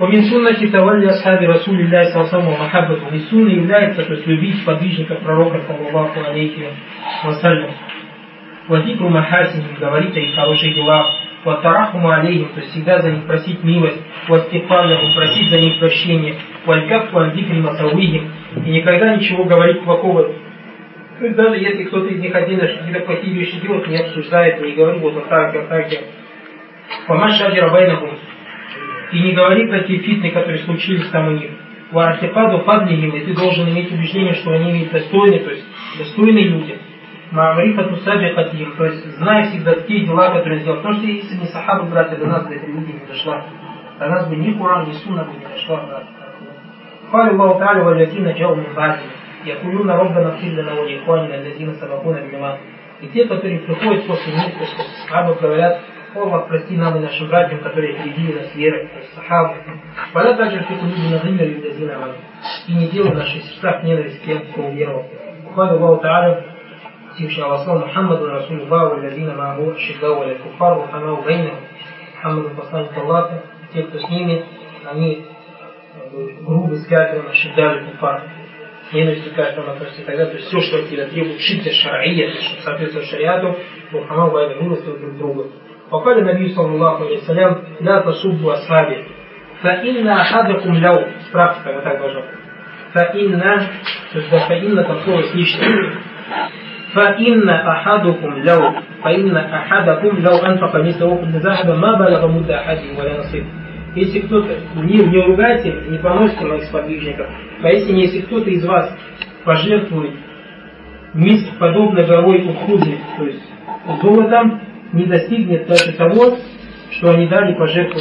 ومن سنة تولي أصحاب رسول الله صلى الله عليه وسلم ومحبته. Из сунны является, то есть любить подвижников пророка, саллаллаху алейхи вассалям. Вадикру махасиним, говорить о их хороших делах. Ватарахуму алейхим, то есть всегда за них просить милость. Вастифалляху, просить за них прощения. Валькафу андикри масауихим. И никогда ничего говорить плохого. То есть даже если кто-то из них отдельно какие-то плохие вещи делает, не обсуждает, не говорит вот так, вот так. Помашади рабайнахум, и не говори про те фитны, которые случились там у них. Вартипаду фадлихим, и ты должен иметь убеждение, что они достойны, то есть достойные люди. Маамрифату сабихатихим, то есть знай всегда те дела, которые сделал. Потому что если не сахабы, братья, до нас бы эта люди не дошла. До нас бы ни Куран, ни Сунна бы не дошла, брат. قال الله تعالى والذين جاءوا من بعدهم يقولون ربنا اغفر لنا ولإخواننا الذين سبقونا بالإيمان и те, которые приходят после них, после сахабов, говорят, Аллах, прости нам и нашим братьям, которые впереди нас верой, сахабы. Валя также в люди на дыме людазина И не делай в наших сердцах ненависть тем, кто уверовал. Ухвалю Аллаху Та'аля, Всевышний Аллах Слава Мухаммаду Расулуллаху, Валязина Мааху, Шигдау, Валя Куфар, Вахамау, Гайна, Мухаммаду посланник Аллаха, те, кто с ними, они грубо с кафиром, Шигдали Куфар, ненавистью кафиром относятся и так далее. То есть все, что от тебя требует шитя шар'ия, чтобы соответствовать шариату, Вахамау, Гайна, милостивы друг другу. وقال النبي صلى الله عليه وسلم لا تسبوا أصحابي فإن أحدكم لو справка вот так должно فإن то есть فإن там слово слишком فإن أحدكم لو فإن أحدكم لو أنفق مثل أحد ذهبا ما بلغ مد أحدهم ولا نصيب если кто-то, не, не ругайте, не поносите моих сподвижников, поистине, если кто-то из вас пожертвует миск подобно горовой ухуды, то есть золотом, не достигнет даже того, что они дали пожертву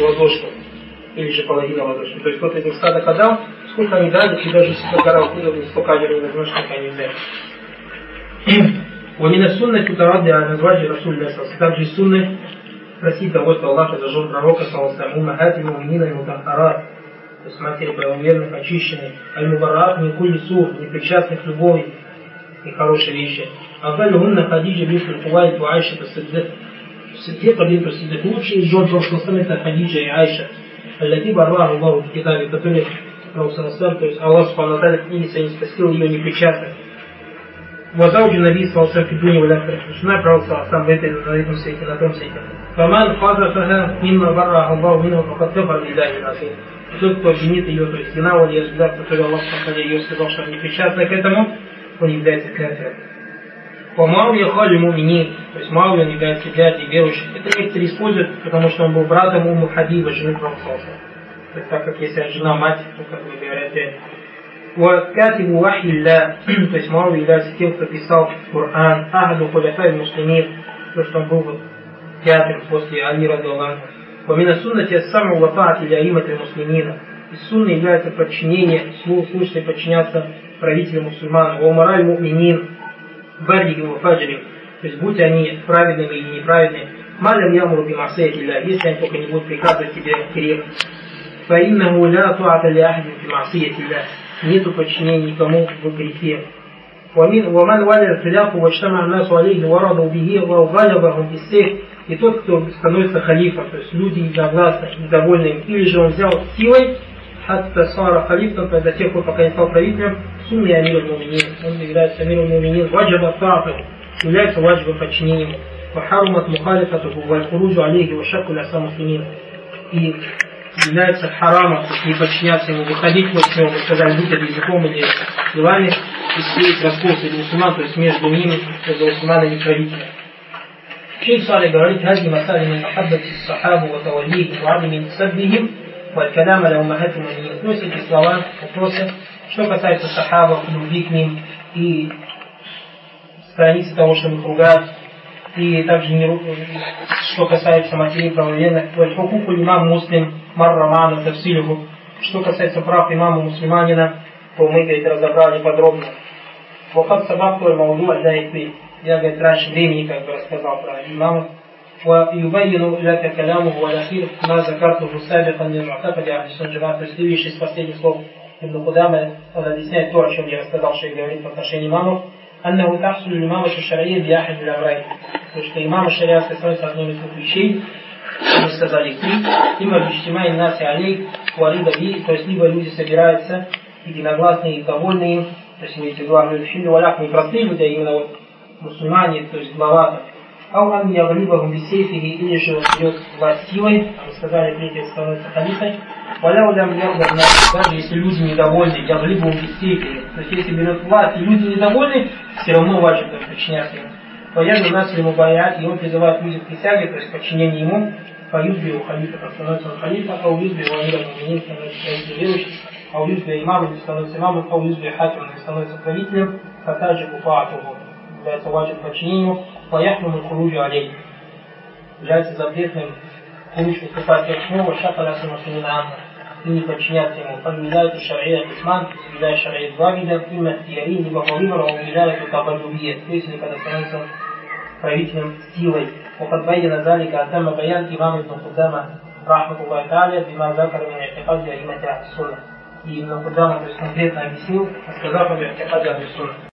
ладошку, или же половина ладошки. То есть кто-то из них стада отдал, сколько они дали, и даже если гора уходила, столько ажира не возьмешь, сколько они взяли. ومن السنة تتردد على أزواج رسول الله صلى الله عليه وسلم также сунны просить того, что Аллах зажег пророка, саллаху умахати муминина и мутахарат, то есть матери правоверных, очищенных, аль-мубарат, не кули сур, не причастных любой и хорошие вещи. Афалюхунна Хадиджа бинту Кувайт у Айша Сиддик. Сиддика бинту Сиддик. Лучшие из жен прошлого сына это Хадиджа и Айша. Аллати барва Аллаху в Китабе, которые Раусанасар, то есть Аллах Субхану Аталя в книге своей спасил ее непечатно. Вазауджи Наби Салсам Фидуни Валяхра. Жена Пророка сам в этой, на этом свете, на том свете. Фаман Хазафаха Минна Барра Аллаху Минна Факатафа Лилляхи Насир. Тот, кто обвинит ее, то есть Генау Лиасбилат, который Аллах Субхану ее сказал, что непечатно к этому, он является кафиром. По Мауе Хали Мумини, то есть Мауя он является дядей верующих. Это некоторые используют, потому что он был братом Уму Хабиба, жены Пророка. То есть так как если жена мать, то как вы говорите, وكاتب وحي الله то есть Мауя является тем, кто писал Коран, Ахаду Хуляфай Муслимин, то что он был вот театр после Али Радуаллаху. ومن السنة السمع وطاعة لأئمة المسلمين. Из сунны является подчинение, слушать и подчиняться правителям мусульман. Валмараль муминин, баррихим и фаджрим, то есть будь они праведными или неправедными, малям ямуру бимасаятилля, если они только не будут приказывать тебе грех. فإنه لا طاعة لأحد في معصية الله нету подчинения никому в грехе. ومن ومن ولى الخلاف واجتمع الناس عليه ورضوا به وغلبهم بالسيف и тот, кто становится халифом, то есть люди единогласно, недовольны им, или же он взял силой, хатта сара халифтан, до тех пор, пока не стал правителем, сумме амир муминин, он является амир муминин, ваджаба таату, является ваджибом подчинением, вахарумат мухалифатуху, вальхуруджу алейхи, вашаку ляса муслимин, и является харамом, не подчиняться ему, выходить против него, мы сказали, будь это языком или делами, и сеять раскол среди мусульман, то есть между ними, между мусульманами и правителем. Шейх Салих говорит, «Хази масали мин махаббати сахабу ва таваллихи ва адами саббихим» والكلام على أمهات المؤمنين. Относят эти слова, вопросы, что касается сахабов, любви к ним и страницы того, что их ругают, и также не, что касается матерей правоверных, вальхукуку имам муслим марраману тавсилюху, что касается прав имама мусульманина, то мы, говорит, разобрали подробно. Вахат сабакту аль-мауду аль Я, говорит, раньше времени как бы рассказал про имама. ويبين لك كلامه والأخير ما ذكرته سابقا من معتقد أهل السنة الجماعة. То есть следующий из последних слов Ибн Кудама, он объясняет то, о чем я рассказал, что я говорит в отношении имамов. أنه تحصل الإمامة الشرعية بأحد الأمرين. То, что имам шариатской становится одной из двух вещей. мы сказали, три, има биштимай наси алей, валида би, то есть либо люди собираются единогласные и довольны им, то есть имеете в виду Ахлюль Хилли Валях, не простые люди, а именно вот мусульмане, то есть глава Ау ан яглибахум бисейфихи, или же он берет власть силой, сказали, третий становится халифой, Валя улям даже если люди недовольны, яглибахум бисейфихи, то есть если берет власть, и люди недовольны, все равно важно подчиняться ему. Вояду нас ему боят, и он призывает людей к присяге, то есть подчинение ему, поюзби у халифа, становится он халифа, а уюзби у амира муминин становится правителем верующих, а уюзби имамом становится имамом, а уюзби хакимом становится правителем, фатаджи куфаатуху, является важным подчинению, пояхному хуруджу алей, является запретным хуруж выступать как снова, шакалясу мусулина и не подчиняться ему. Подвязает шария Исман, соблюдает шария два вида, имя Тиари, либо по выбору, он уделяет табадубье, то есть когда становится правителем силой. وقد بين ذلك أتم بيان إمام ابن قدامة رحمة الله تعالى بما ذكر من اعتقاد أئمة أهل السنة. И Ибн Кудама то есть конкретно объяснил, сказав об اعتقاد أهل السنة.